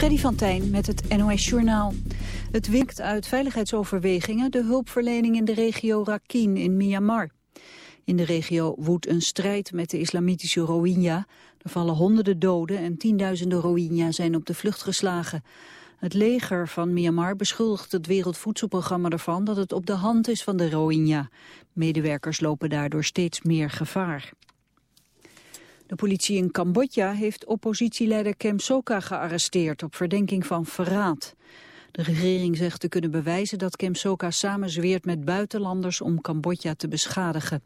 Freddy van Tijn met het NOS Journaal. Het wikt uit veiligheidsoverwegingen de hulpverlening in de regio Rakhine in Myanmar. In de regio woedt een strijd met de islamitische Rohingya. Er vallen honderden doden en tienduizenden Rohingya zijn op de vlucht geslagen. Het leger van Myanmar beschuldigt het Wereldvoedselprogramma ervan dat het op de hand is van de Rohingya. Medewerkers lopen daardoor steeds meer gevaar. De politie in Cambodja heeft oppositieleider Kem Sokha gearresteerd op verdenking van verraad. De regering zegt te kunnen bewijzen dat Kem Sokha samenzweert met buitenlanders om Cambodja te beschadigen.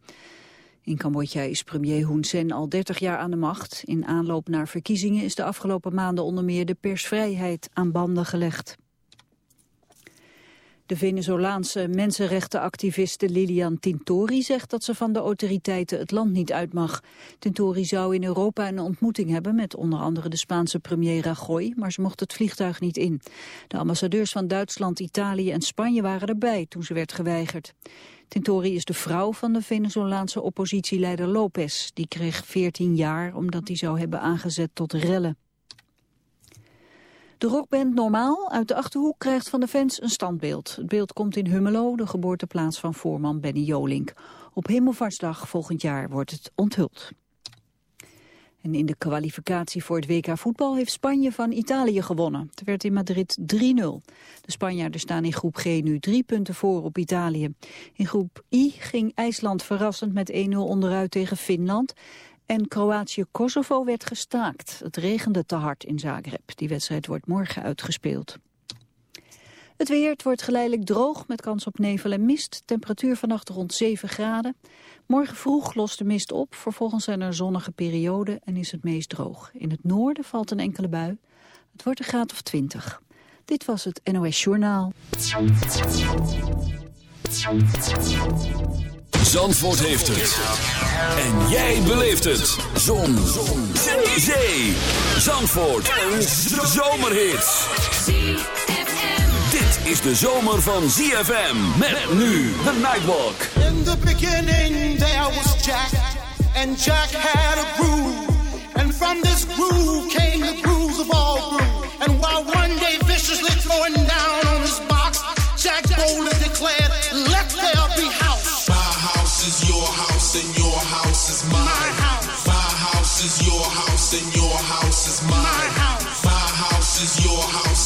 In Cambodja is premier Hun Sen al 30 jaar aan de macht. In aanloop naar verkiezingen is de afgelopen maanden onder meer de persvrijheid aan banden gelegd. De Venezolaanse mensenrechtenactiviste Lilian Tintori zegt dat ze van de autoriteiten het land niet uit mag. Tintori zou in Europa een ontmoeting hebben met onder andere de Spaanse premier Rajoy, maar ze mocht het vliegtuig niet in. De ambassadeurs van Duitsland, Italië en Spanje waren erbij toen ze werd geweigerd. Tintori is de vrouw van de Venezolaanse oppositieleider Lopez. Die kreeg 14 jaar omdat hij zou hebben aangezet tot rellen. De rockband Normaal uit de Achterhoek krijgt van de fans een standbeeld. Het beeld komt in Hummelo, de geboorteplaats van voorman Benny Jolink. Op Hemelvaartsdag volgend jaar wordt het onthuld. En in de kwalificatie voor het WK voetbal heeft Spanje van Italië gewonnen. Het werd in Madrid 3-0. De Spanjaarden staan in groep G nu drie punten voor op Italië. In groep I ging IJsland verrassend met 1-0 onderuit tegen Finland. En Kroatië-Kosovo werd gestaakt. Het regende te hard in Zagreb. Die wedstrijd wordt morgen uitgespeeld. Het weer, het wordt geleidelijk droog met kans op nevel en mist. Temperatuur vannacht rond 7 graden. Morgen vroeg lost de mist op. Vervolgens zijn er zonnige perioden en is het meest droog. In het noorden valt een enkele bui. Het wordt een graad of 20. Dit was het NOS Journaal. Zandvoort heeft het. En jij beleeft het. Zon. Zon. Zee. Zandvoort. Een zomerhit. Dit is de zomer van ZFM. Met nu de Nightwalk. In the beginning there was Jack. And Jack had a groove. And from this groove came the grooves of all groove. And while one day viciously throwing down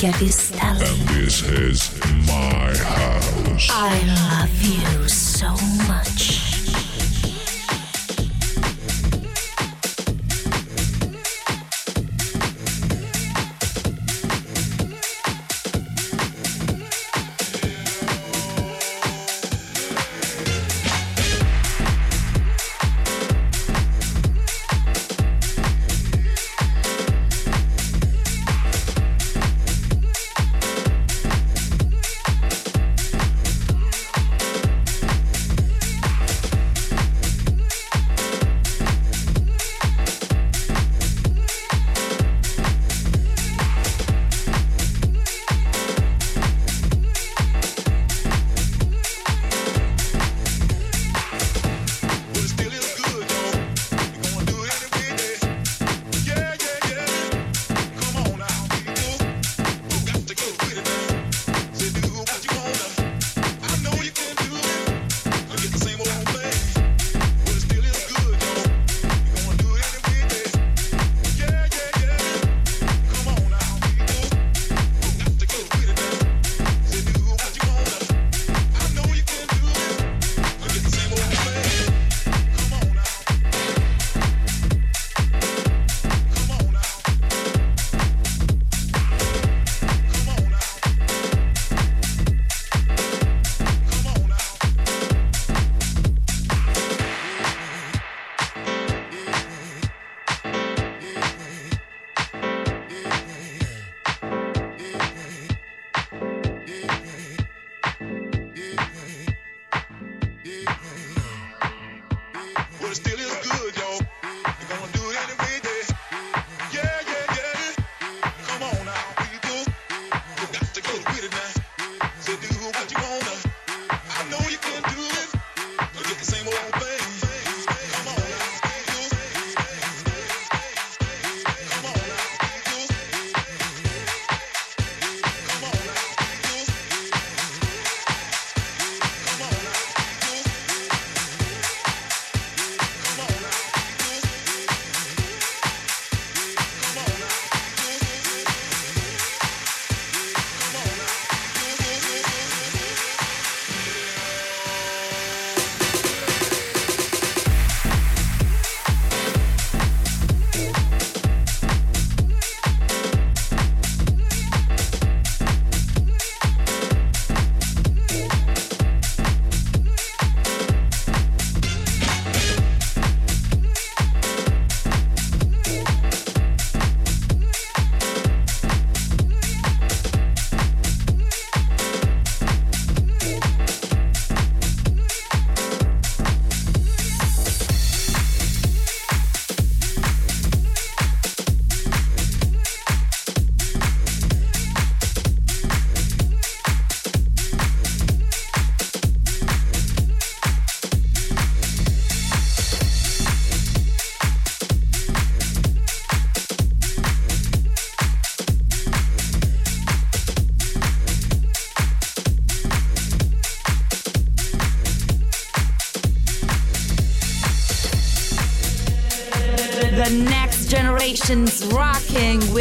And this is my house. I'm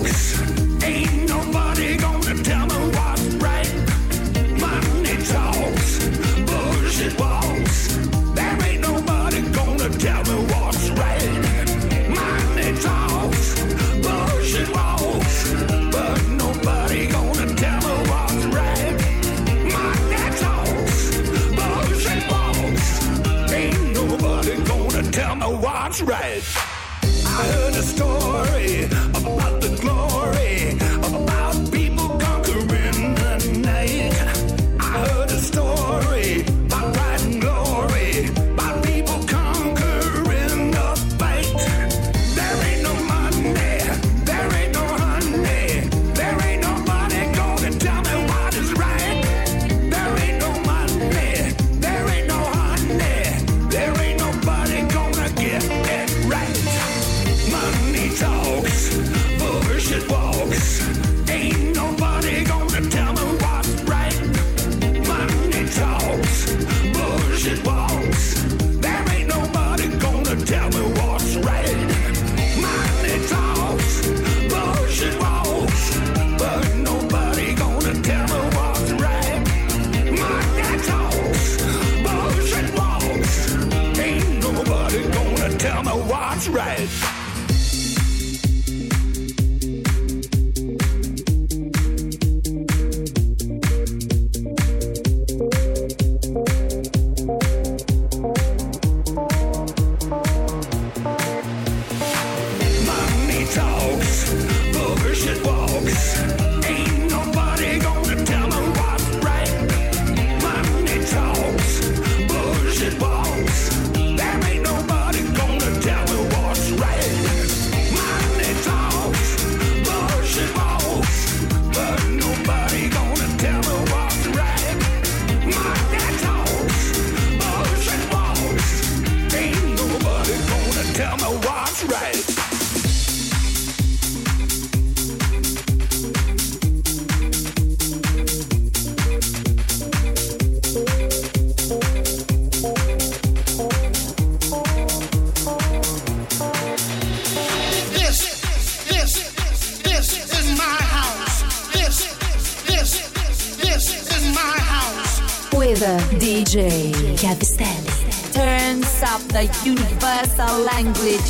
with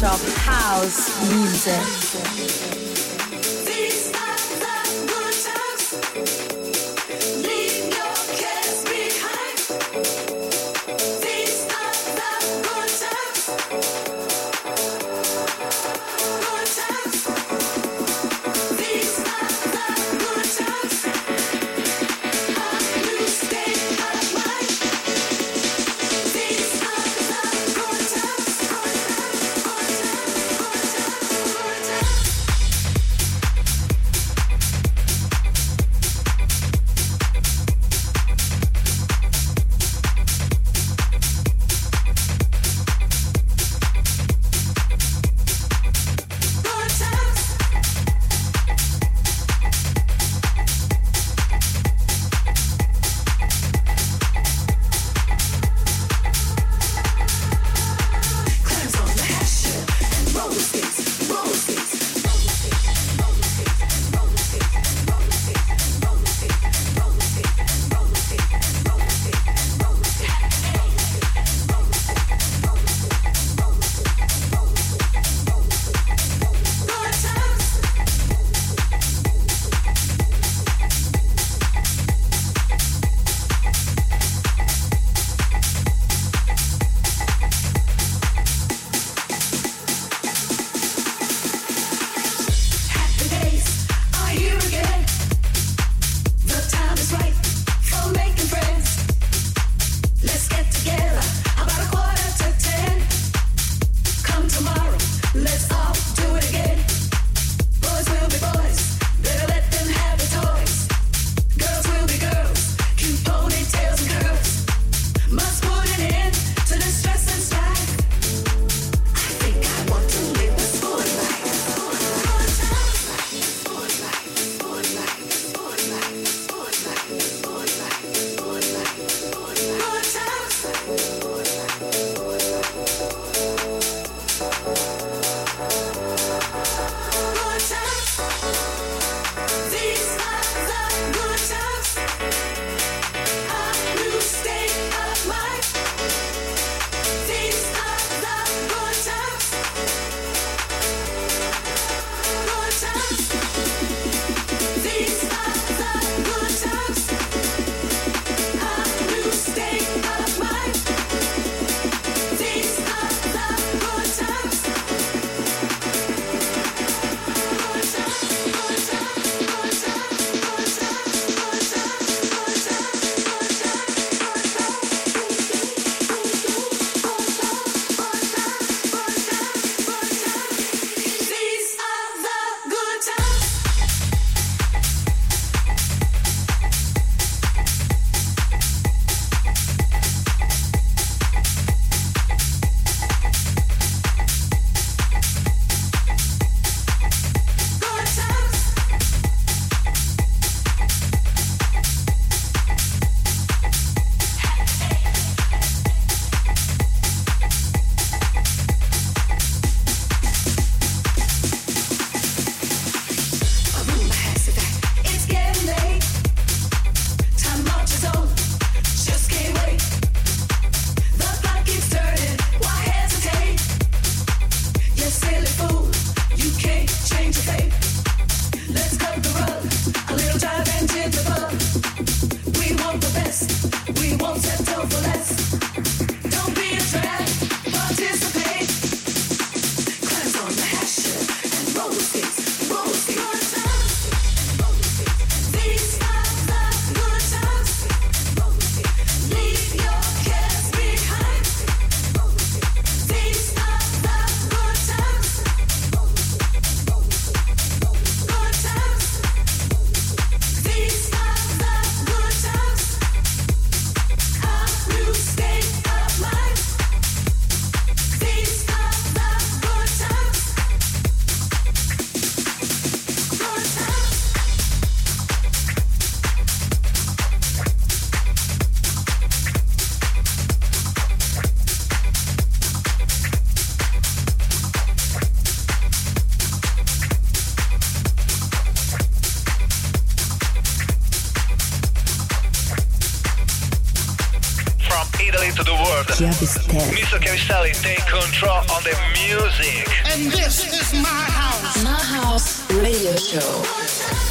of house music. To the world. Chiavistelli. Mr. Chiavistelli, take control on the music. And this is my house. My House Radio Show.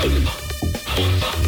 Alma, Alma.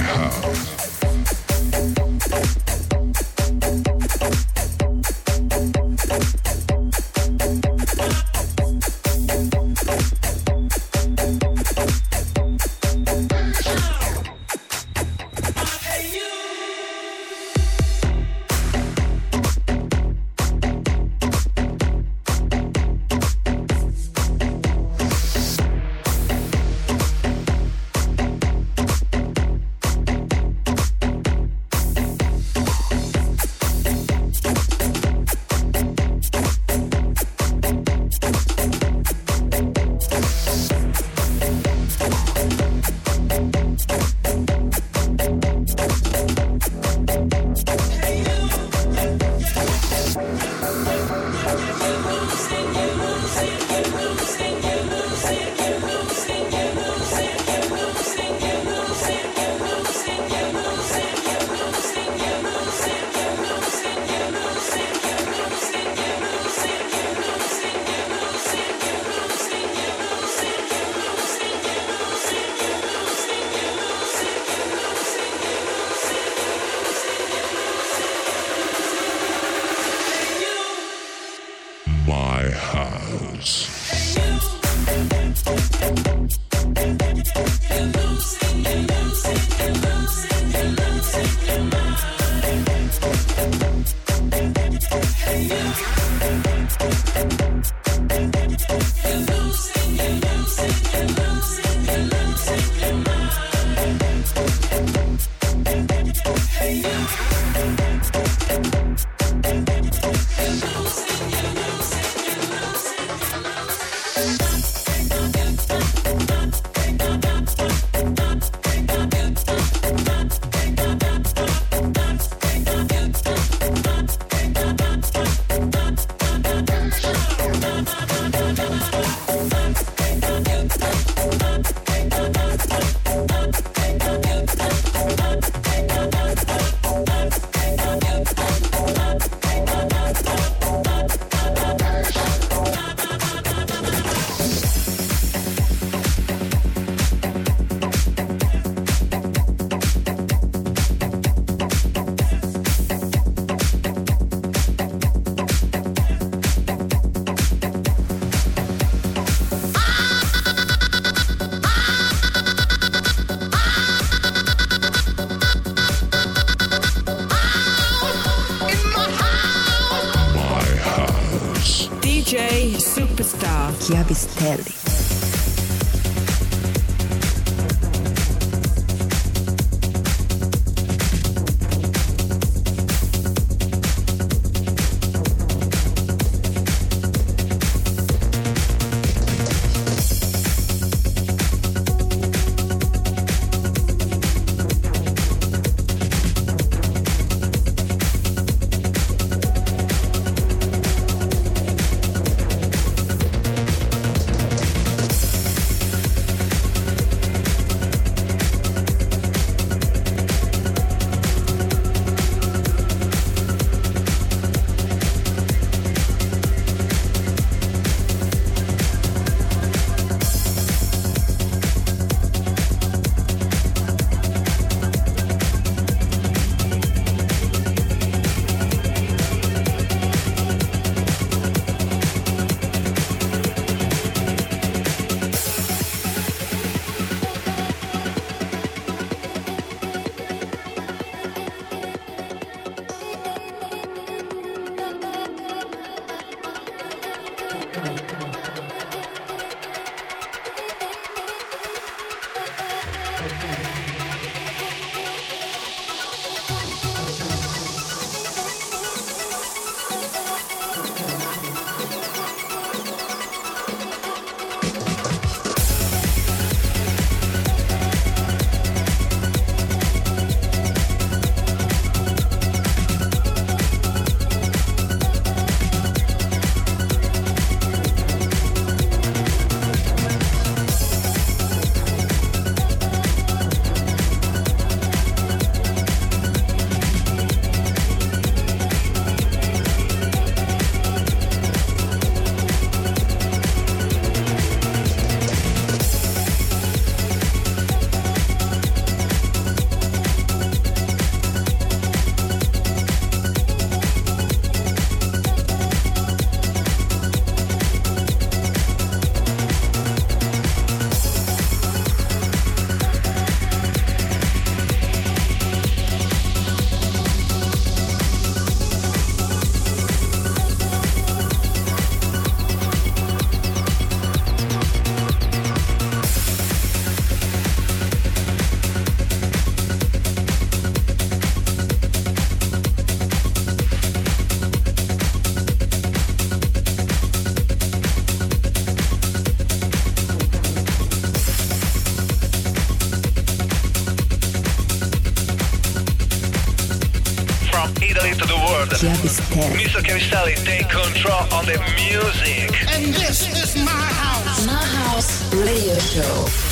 House. Record. Mr. Cristalli, take control on the music. And this is my house. My house radio show.